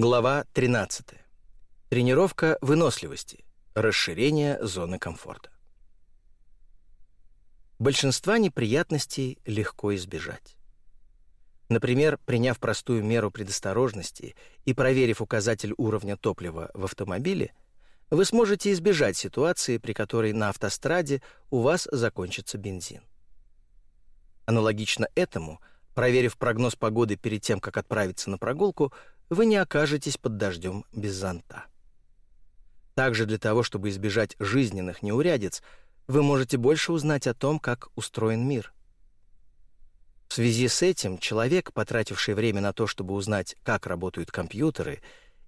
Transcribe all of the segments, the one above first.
Глава 13. Тренировка выносливости. Расширение зоны комфорта. Большинства неприятностей легко избежать. Например, приняв простую меру предосторожности и проверив указатель уровня топлива в автомобиле, вы сможете избежать ситуации, при которой на автостраде у вас закончится бензин. Аналогично этому, проверив прогноз погоды перед тем, как отправиться на прогулку, вы не окажетесь под дождем без зонта. Также для того, чтобы избежать жизненных неурядиц, вы можете больше узнать о том, как устроен мир. В связи с этим человек, потративший время на то, чтобы узнать, как работают компьютеры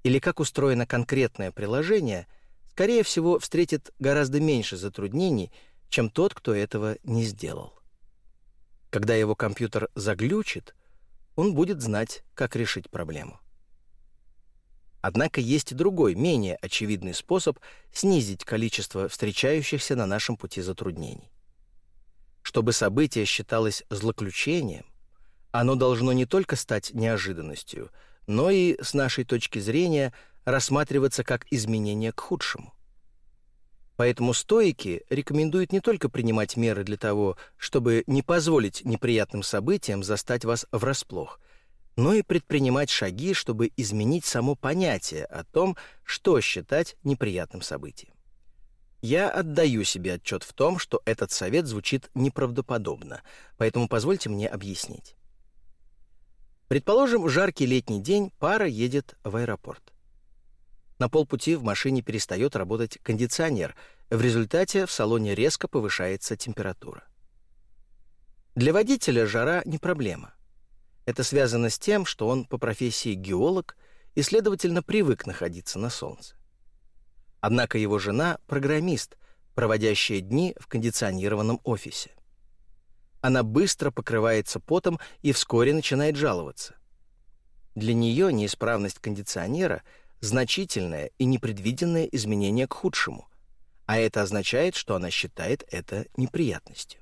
или как устроено конкретное приложение, скорее всего, встретит гораздо меньше затруднений, чем тот, кто этого не сделал. Когда его компьютер заглючит, он будет знать, как решить проблему. Однако есть и другой, менее очевидный способ снизить количество встречающихся на нашем пути затруднений. Чтобы событие считалось злоключением, оно должно не только стать неожиданностью, но и, с нашей точки зрения, рассматриваться как изменение к худшему. Поэтому стоики рекомендуют не только принимать меры для того, чтобы не позволить неприятным событиям застать вас врасплох – но и предпринимать шаги, чтобы изменить само понятие о том, что считать неприятным событием. Я отдаю себе отчет в том, что этот совет звучит неправдоподобно, поэтому позвольте мне объяснить. Предположим, в жаркий летний день пара едет в аэропорт. На полпути в машине перестает работать кондиционер, в результате в салоне резко повышается температура. Для водителя жара не проблема. Это связано с тем, что он по профессии геолог и, следовательно, привык находиться на Солнце. Однако его жена — программист, проводящая дни в кондиционированном офисе. Она быстро покрывается потом и вскоре начинает жаловаться. Для нее неисправность кондиционера — значительное и непредвиденное изменение к худшему, а это означает, что она считает это неприятностью.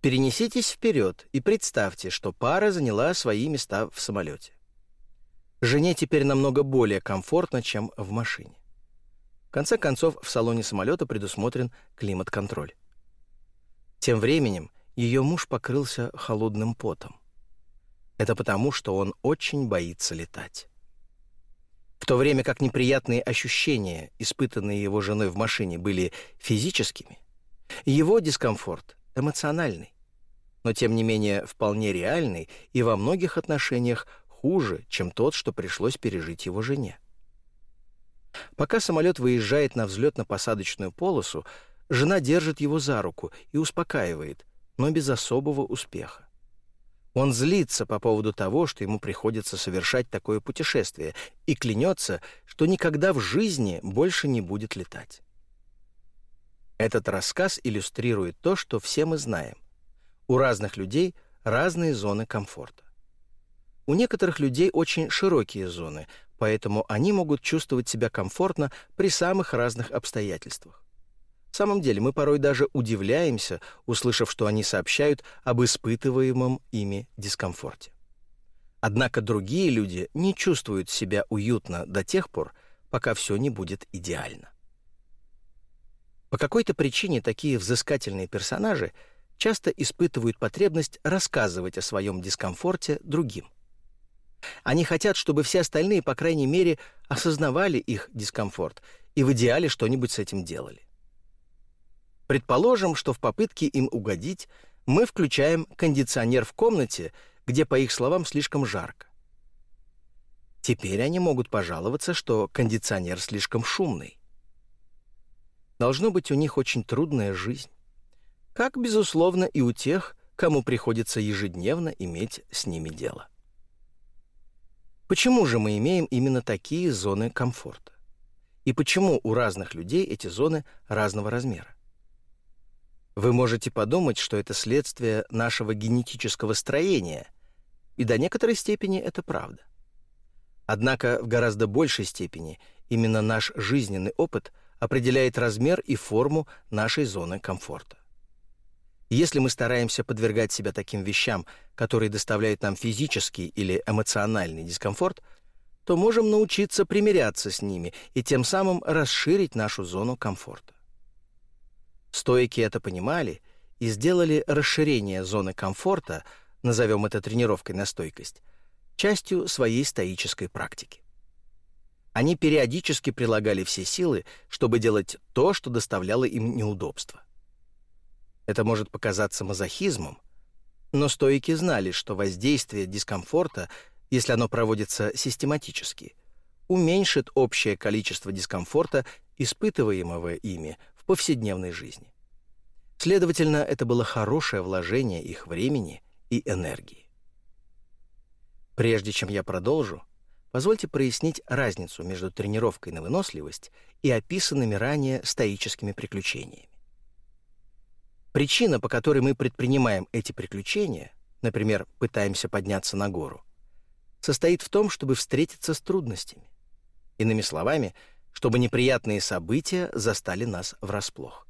Перенеситесь вперед и представьте, что пара заняла свои места в самолете. Жене теперь намного более комфортно, чем в машине. В конце концов, в салоне самолета предусмотрен климат-контроль. Тем временем ее муж покрылся холодным потом. Это потому, что он очень боится летать. В то время как неприятные ощущения, испытанные его женой в машине, были физическими, его дискомфорт эмоциональный, но тем не менее вполне реальный и во многих отношениях хуже, чем тот, что пришлось пережить его жене. Пока самолет выезжает на взлетно-посадочную полосу, жена держит его за руку и успокаивает, но без особого успеха. Он злится по поводу того, что ему приходится совершать такое путешествие, и клянется, что никогда в жизни больше не будет летать. Этот рассказ иллюстрирует то, что все мы знаем. У разных людей разные зоны комфорта. У некоторых людей очень широкие зоны, поэтому они могут чувствовать себя комфортно при самых разных обстоятельствах. В самом деле, мы порой даже удивляемся, услышав, что они сообщают об испытываемом ими дискомфорте. Однако другие люди не чувствуют себя уютно до тех пор, пока все не будет идеально. По какой-то причине такие взыскательные персонажи часто испытывают потребность рассказывать о своем дискомфорте другим. Они хотят, чтобы все остальные, по крайней мере, осознавали их дискомфорт и в идеале что-нибудь с этим делали. Предположим, что в попытке им угодить мы включаем кондиционер в комнате, где, по их словам, слишком жарко. Теперь они могут пожаловаться, что кондиционер слишком шумный. Должно быть у них очень трудная жизнь. Как, безусловно, и у тех, кому приходится ежедневно иметь с ними дело. Почему же мы имеем именно такие зоны комфорта? И почему у разных людей эти зоны разного размера? Вы можете подумать, что это следствие нашего генетического строения, и до некоторой степени это правда. Однако в гораздо большей степени именно наш жизненный опыт – определяет размер и форму нашей зоны комфорта. Если мы стараемся подвергать себя таким вещам, которые доставляют нам физический или эмоциональный дискомфорт, то можем научиться примиряться с ними и тем самым расширить нашу зону комфорта. Стойки это понимали и сделали расширение зоны комфорта, назовем это тренировкой на стойкость, частью своей стоической практики. Они периодически прилагали все силы, чтобы делать то, что доставляло им неудобства. Это может показаться мазохизмом, но стоики знали, что воздействие дискомфорта, если оно проводится систематически, уменьшит общее количество дискомфорта, испытываемого ими в повседневной жизни. Следовательно, это было хорошее вложение их времени и энергии. Прежде чем я продолжу, позвольте прояснить разницу между тренировкой на выносливость и описанными ранее стоическими приключениями. Причина, по которой мы предпринимаем эти приключения, например, пытаемся подняться на гору, состоит в том, чтобы встретиться с трудностями. Иными словами, чтобы неприятные события застали нас врасплох.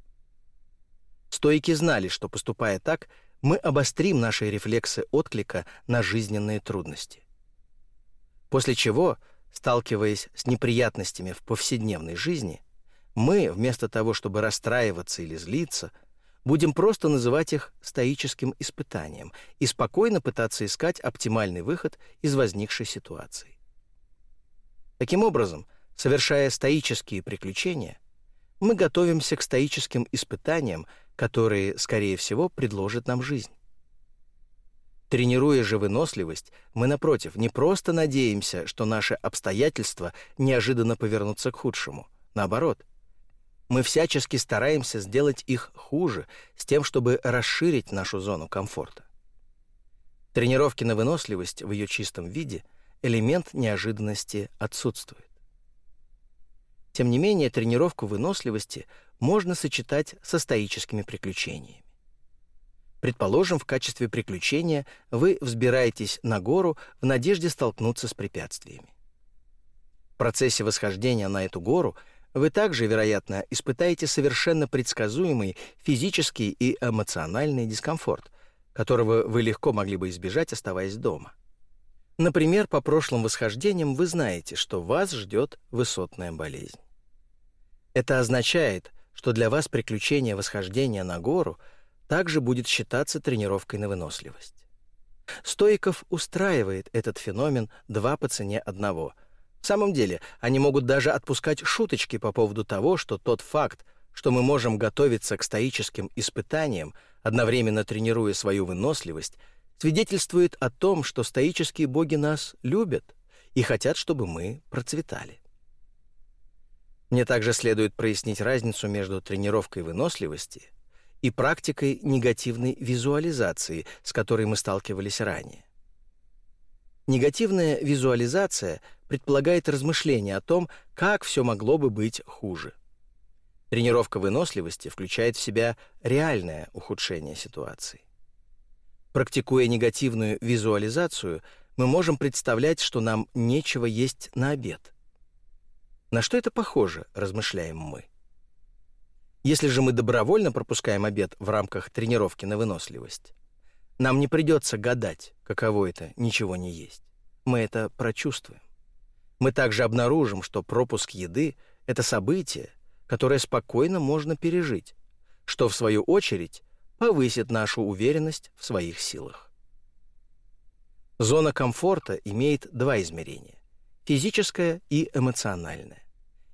Стойки знали, что, поступая так, мы обострим наши рефлексы отклика на жизненные трудности. После чего, сталкиваясь с неприятностями в повседневной жизни, мы, вместо того, чтобы расстраиваться или злиться, будем просто называть их стоическим испытанием и спокойно пытаться искать оптимальный выход из возникшей ситуации. Таким образом, совершая стоические приключения, мы готовимся к стоическим испытаниям, которые, скорее всего, предложит нам жизнь. Тренируя же выносливость, мы, напротив, не просто надеемся, что наши обстоятельства неожиданно повернутся к худшему. Наоборот, мы всячески стараемся сделать их хуже, с тем, чтобы расширить нашу зону комфорта. Тренировки на выносливость в ее чистом виде элемент неожиданности отсутствует. Тем не менее, тренировку выносливости можно сочетать со стоическими приключениями. Предположим, в качестве приключения вы взбираетесь на гору в надежде столкнуться с препятствиями. В процессе восхождения на эту гору вы также, вероятно, испытаете совершенно предсказуемый физический и эмоциональный дискомфорт, которого вы легко могли бы избежать, оставаясь дома. Например, по прошлым восхождениям вы знаете, что вас ждет высотная болезнь. Это означает, что для вас приключение восхождения на гору — также будет считаться тренировкой на выносливость. Стоиков устраивает этот феномен два по цене одного. В самом деле, они могут даже отпускать шуточки по поводу того, что тот факт, что мы можем готовиться к стоическим испытаниям, одновременно тренируя свою выносливость, свидетельствует о том, что стоические боги нас любят и хотят, чтобы мы процветали. Мне также следует прояснить разницу между тренировкой выносливости и практикой негативной визуализации, с которой мы сталкивались ранее. Негативная визуализация предполагает размышление о том, как все могло бы быть хуже. Тренировка выносливости включает в себя реальное ухудшение ситуации. Практикуя негативную визуализацию, мы можем представлять, что нам нечего есть на обед. На что это похоже, размышляем мы. Если же мы добровольно пропускаем обед в рамках тренировки на выносливость, нам не придется гадать, каково это ничего не есть. Мы это прочувствуем. Мы также обнаружим, что пропуск еды — это событие, которое спокойно можно пережить, что, в свою очередь, повысит нашу уверенность в своих силах. Зона комфорта имеет два измерения — физическое и эмоциональное.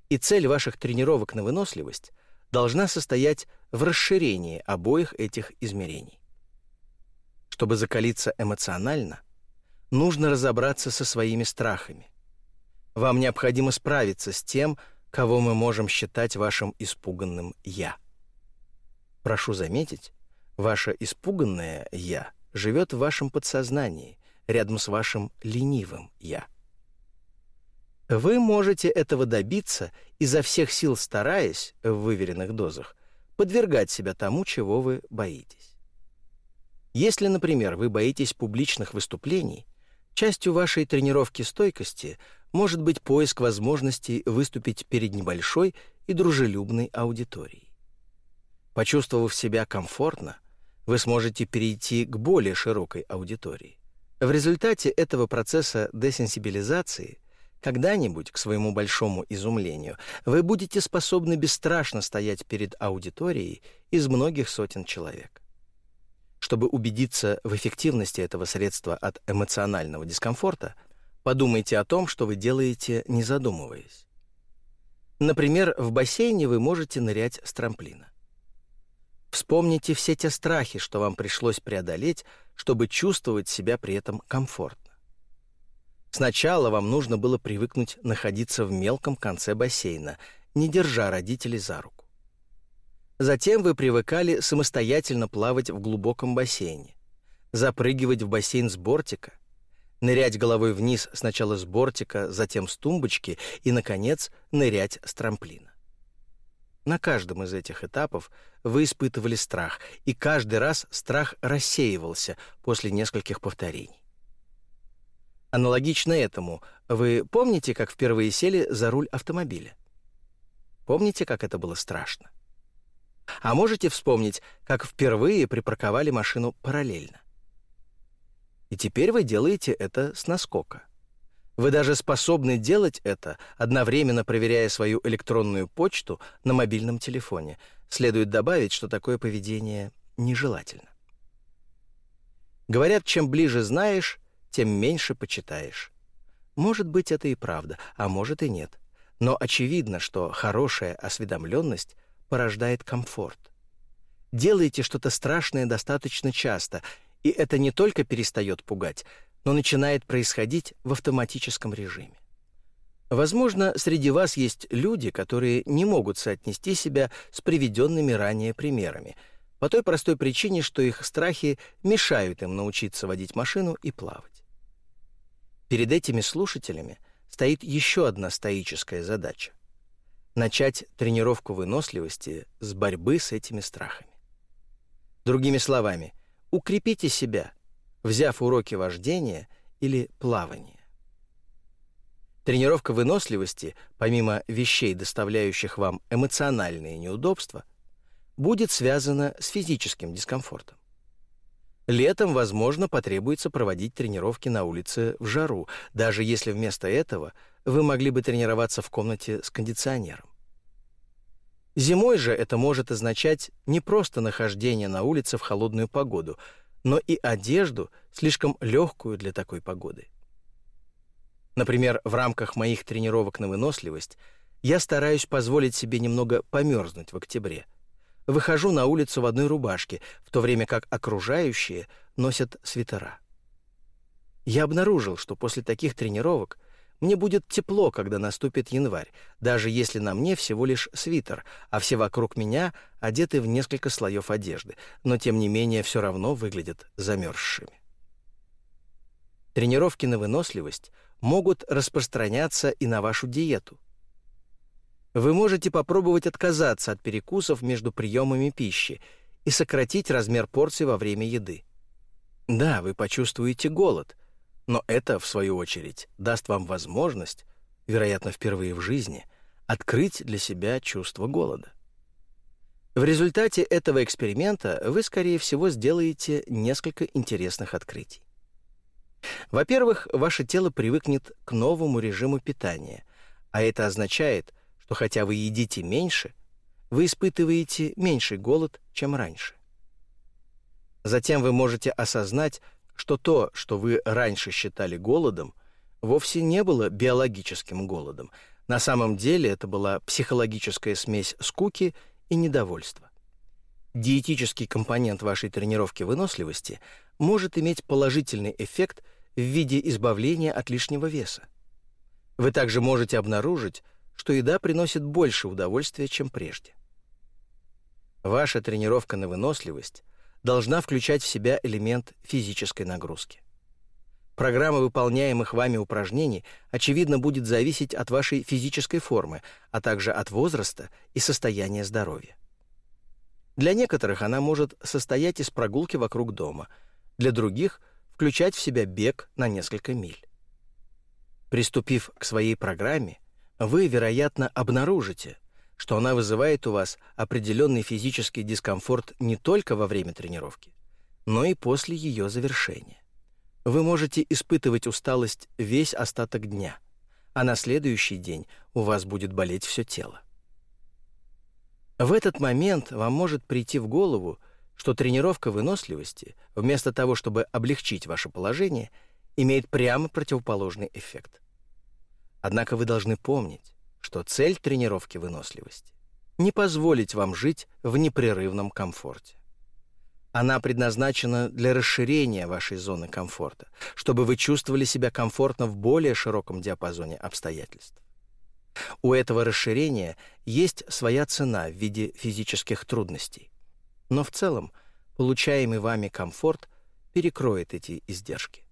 И цель ваших тренировок на выносливость должна состоять в расширении обоих этих измерений. Чтобы закалиться эмоционально, нужно разобраться со своими страхами. Вам необходимо справиться с тем, кого мы можем считать вашим испуганным «я». Прошу заметить, ваше испуганное «я» живет в вашем подсознании, рядом с вашим ленивым «я». Вы можете этого добиться, изо всех сил стараясь, в выверенных дозах, подвергать себя тому, чего вы боитесь. Если, например, вы боитесь публичных выступлений, частью вашей тренировки стойкости может быть поиск возможностей выступить перед небольшой и дружелюбной аудиторией. Почувствовав себя комфортно, вы сможете перейти к более широкой аудитории. В результате этого процесса десенсибилизации – Когда-нибудь, к своему большому изумлению, вы будете способны бесстрашно стоять перед аудиторией из многих сотен человек. Чтобы убедиться в эффективности этого средства от эмоционального дискомфорта, подумайте о том, что вы делаете, не задумываясь. Например, в бассейне вы можете нырять с трамплина. Вспомните все те страхи, что вам пришлось преодолеть, чтобы чувствовать себя при этом комфортно. Сначала вам нужно было привыкнуть находиться в мелком конце бассейна, не держа родителей за руку. Затем вы привыкали самостоятельно плавать в глубоком бассейне, запрыгивать в бассейн с бортика, нырять головой вниз сначала с бортика, затем с тумбочки и, наконец, нырять с трамплина. На каждом из этих этапов вы испытывали страх, и каждый раз страх рассеивался после нескольких повторений. Аналогично этому, вы помните, как впервые сели за руль автомобиля? Помните, как это было страшно? А можете вспомнить, как впервые припарковали машину параллельно? И теперь вы делаете это с наскока. Вы даже способны делать это, одновременно проверяя свою электронную почту на мобильном телефоне. Следует добавить, что такое поведение нежелательно. Говорят, чем ближе знаешь, тем меньше почитаешь. Может быть, это и правда, а может и нет. Но очевидно, что хорошая осведомленность порождает комфорт. Делайте что-то страшное достаточно часто, и это не только перестает пугать, но начинает происходить в автоматическом режиме. Возможно, среди вас есть люди, которые не могут соотнести себя с приведенными ранее примерами, по той простой причине, что их страхи мешают им научиться водить машину и плавать. Перед этими слушателями стоит еще одна стоическая задача — начать тренировку выносливости с борьбы с этими страхами. Другими словами, укрепите себя, взяв уроки вождения или плавания. Тренировка выносливости, помимо вещей, доставляющих вам эмоциональные неудобства, будет связана с физическим дискомфортом. Летом, возможно, потребуется проводить тренировки на улице в жару, даже если вместо этого вы могли бы тренироваться в комнате с кондиционером. Зимой же это может означать не просто нахождение на улице в холодную погоду, но и одежду, слишком легкую для такой погоды. Например, в рамках моих тренировок на выносливость я стараюсь позволить себе немного померзнуть в октябре – выхожу на улицу в одной рубашке, в то время как окружающие носят свитера. Я обнаружил, что после таких тренировок мне будет тепло, когда наступит январь, даже если на мне всего лишь свитер, а все вокруг меня одеты в несколько слоев одежды, но тем не менее все равно выглядят замерзшими. Тренировки на выносливость могут распространяться и на вашу диету. Вы можете попробовать отказаться от перекусов между приемами пищи и сократить размер порций во время еды. Да, вы почувствуете голод, но это, в свою очередь, даст вам возможность, вероятно, впервые в жизни, открыть для себя чувство голода. В результате этого эксперимента вы, скорее всего, сделаете несколько интересных открытий. Во-первых, ваше тело привыкнет к новому режиму питания, а это означает, что хотя вы едите меньше, вы испытываете меньший голод, чем раньше. Затем вы можете осознать, что то, что вы раньше считали голодом, вовсе не было биологическим голодом. На самом деле это была психологическая смесь скуки и недовольства. Диетический компонент вашей тренировки выносливости может иметь положительный эффект в виде избавления от лишнего веса. Вы также можете обнаружить, что еда приносит больше удовольствия, чем прежде. Ваша тренировка на выносливость должна включать в себя элемент физической нагрузки. Программа выполняемых вами упражнений, очевидно, будет зависеть от вашей физической формы, а также от возраста и состояния здоровья. Для некоторых она может состоять из прогулки вокруг дома, для других — включать в себя бег на несколько миль. Приступив к своей программе, вы, вероятно, обнаружите, что она вызывает у вас определенный физический дискомфорт не только во время тренировки, но и после ее завершения. Вы можете испытывать усталость весь остаток дня, а на следующий день у вас будет болеть все тело. В этот момент вам может прийти в голову, что тренировка выносливости, вместо того, чтобы облегчить ваше положение, имеет прямо противоположный эффект. Однако вы должны помнить, что цель тренировки выносливости — не позволить вам жить в непрерывном комфорте. Она предназначена для расширения вашей зоны комфорта, чтобы вы чувствовали себя комфортно в более широком диапазоне обстоятельств. У этого расширения есть своя цена в виде физических трудностей. Но в целом получаемый вами комфорт перекроет эти издержки.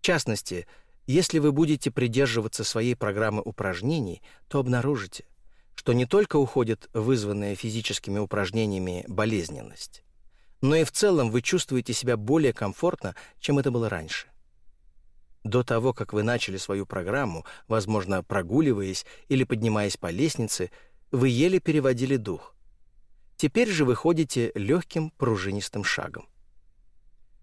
В частности, если вы будете придерживаться своей программы упражнений, то обнаружите, что не только уходит вызванная физическими упражнениями болезненность, но и в целом вы чувствуете себя более комфортно, чем это было раньше. До того, как вы начали свою программу, возможно, прогуливаясь или поднимаясь по лестнице, вы еле переводили дух. Теперь же вы ходите легким пружинистым шагом.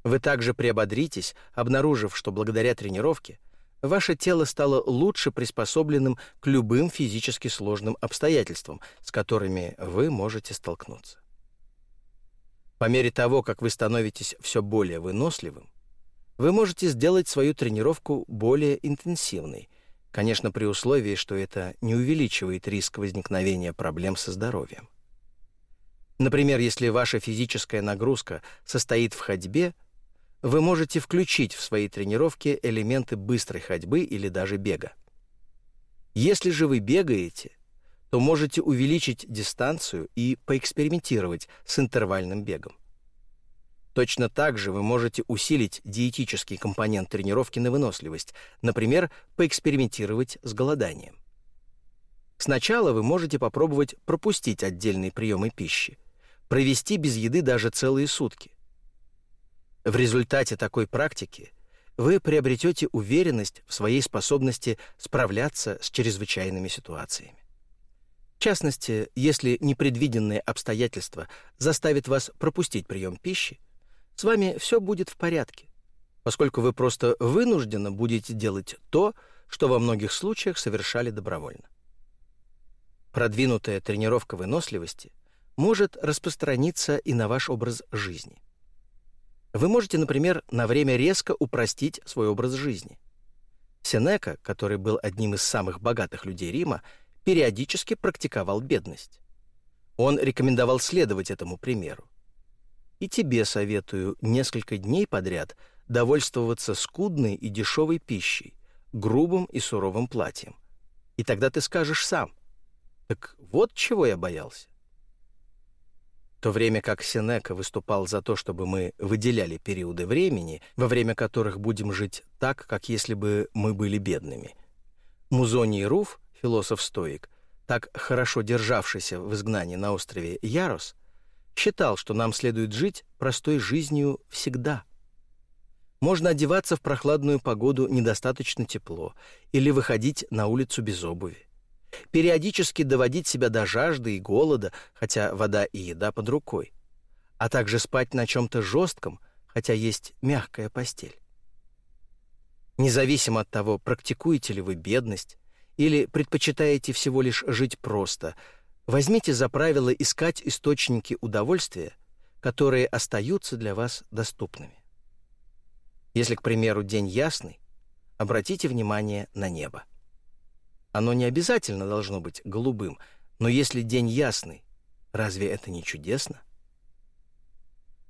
Вы также приободритесь, обнаружив, что благодаря тренировке ваше тело стало лучше приспособленным к любым физически сложным обстоятельствам, с которыми вы можете столкнуться. По мере того, как вы становитесь все более выносливым, вы можете сделать свою тренировку более интенсивной, конечно, при условии, что это не увеличивает риск возникновения проблем со здоровьем. Например, если ваша физическая нагрузка состоит в ходьбе, вы можете включить в свои тренировки элементы быстрой ходьбы или даже бега. Если же вы бегаете, то можете увеличить дистанцию и поэкспериментировать с интервальным бегом. Точно так же вы можете усилить диетический компонент тренировки на выносливость, например, поэкспериментировать с голоданием. Сначала вы можете попробовать пропустить отдельные приемы пищи, провести без еды даже целые сутки. В результате такой практики вы приобретете уверенность в своей способности справляться с чрезвычайными ситуациями. В частности, если непредвиденные обстоятельства заставят вас пропустить прием пищи, с вами все будет в порядке, поскольку вы просто вынужденно будете делать то, что во многих случаях совершали добровольно. Продвинутая тренировка выносливости может распространиться и на ваш образ жизни. Вы можете, например, на время резко упростить свой образ жизни. Сенека, который был одним из самых богатых людей Рима, периодически практиковал бедность. Он рекомендовал следовать этому примеру. И тебе советую несколько дней подряд довольствоваться скудной и дешевой пищей, грубым и суровым платьем. И тогда ты скажешь сам, так вот чего я боялся. То время как Сенека выступал за то, чтобы мы выделяли периоды времени, во время которых будем жить так, как если бы мы были бедными. Музоний Руф, философ-стоик, так хорошо державшийся в изгнании на острове Ярос, считал, что нам следует жить простой жизнью всегда. Можно одеваться в прохладную погоду недостаточно тепло или выходить на улицу без обуви. Периодически доводить себя до жажды и голода, хотя вода и еда под рукой. А также спать на чем-то жестком, хотя есть мягкая постель. Независимо от того, практикуете ли вы бедность или предпочитаете всего лишь жить просто – Возьмите за правило искать источники удовольствия, которые остаются для вас доступными. Если, к примеру, день ясный, обратите внимание на небо. Оно не обязательно должно быть голубым, но если день ясный, разве это не чудесно?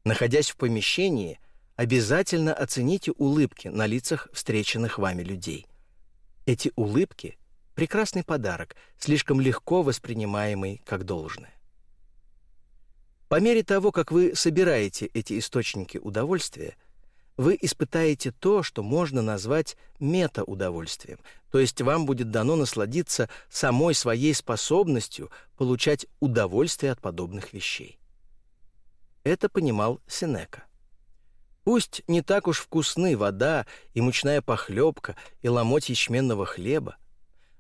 Находясь в помещении, обязательно оцените улыбки на лицах встреченных вами людей. Эти улыбки Прекрасный подарок, слишком легко воспринимаемый как должное. По мере того, как вы собираете эти источники удовольствия, вы испытаете то, что можно назвать метаудовольствием, то есть вам будет дано насладиться самой своей способностью получать удовольствие от подобных вещей. Это понимал Сенека. Пусть не так уж вкусны вода и мучная похлебка и ломоть ячменного хлеба,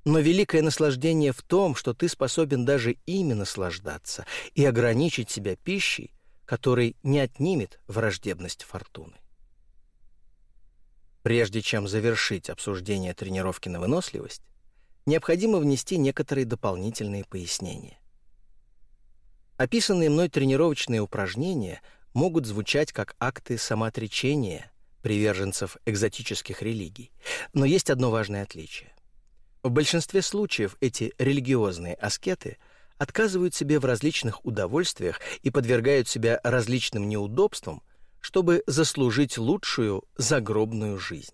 но великое наслаждение в том, что ты способен даже ими наслаждаться и ограничить себя пищей, которой не отнимет враждебность фортуны. Прежде чем завершить обсуждение тренировки на выносливость, необходимо внести некоторые дополнительные пояснения. Описанные мной тренировочные упражнения могут звучать как акты самоотречения приверженцев экзотических религий, но есть одно важное отличие. В большинстве случаев эти религиозные аскеты отказывают себе в различных удовольствиях и подвергают себя различным неудобствам, чтобы заслужить лучшую загробную жизнь.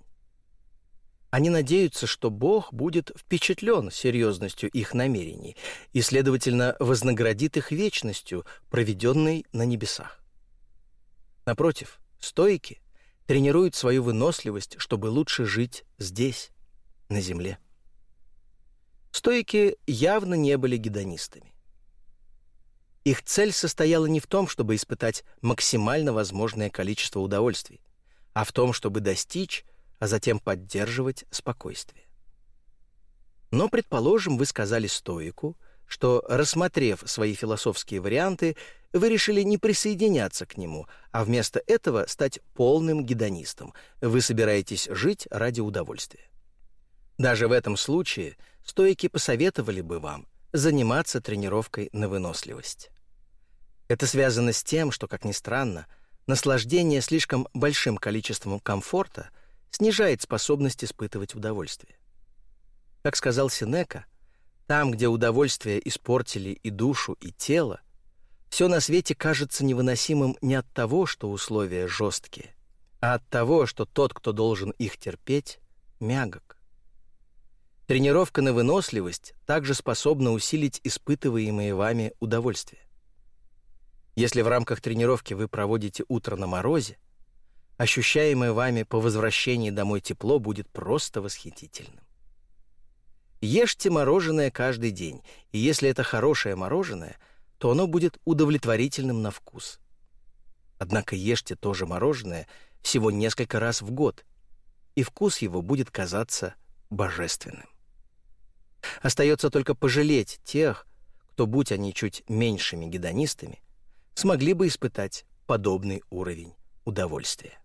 Они надеются, что Бог будет впечатлен серьезностью их намерений и, следовательно, вознаградит их вечностью, проведенной на небесах. Напротив, стойки тренируют свою выносливость, чтобы лучше жить здесь, на земле. Стойки явно не были гедонистами. Их цель состояла не в том, чтобы испытать максимально возможное количество удовольствий, а в том, чтобы достичь а затем поддерживать спокойствие. Но, предположим, вы сказали стоику, что, рассмотрев свои философские варианты, вы решили не присоединяться к нему, а вместо этого стать полным гедонистом. Вы собираетесь жить ради удовольствия. Даже в этом случае стоики посоветовали бы вам заниматься тренировкой на выносливость. Это связано с тем, что, как ни странно, наслаждение слишком большим количеством комфорта – снижает способность испытывать удовольствие. Как сказал Синека, там, где удовольствие испортили и душу, и тело, все на свете кажется невыносимым не от того, что условия жесткие, а от того, что тот, кто должен их терпеть, мягок. Тренировка на выносливость также способна усилить испытываемые вами удовольствия. Если в рамках тренировки вы проводите утро на морозе, ощущаемое вами по возвращении домой тепло будет просто восхитительным. Ешьте мороженое каждый день, и если это хорошее мороженое, то оно будет удовлетворительным на вкус. Однако ешьте то же мороженое всего несколько раз в год, и вкус его будет казаться божественным. Остается только пожалеть тех, кто, будь они чуть меньшими гедонистами, смогли бы испытать подобный уровень удовольствия.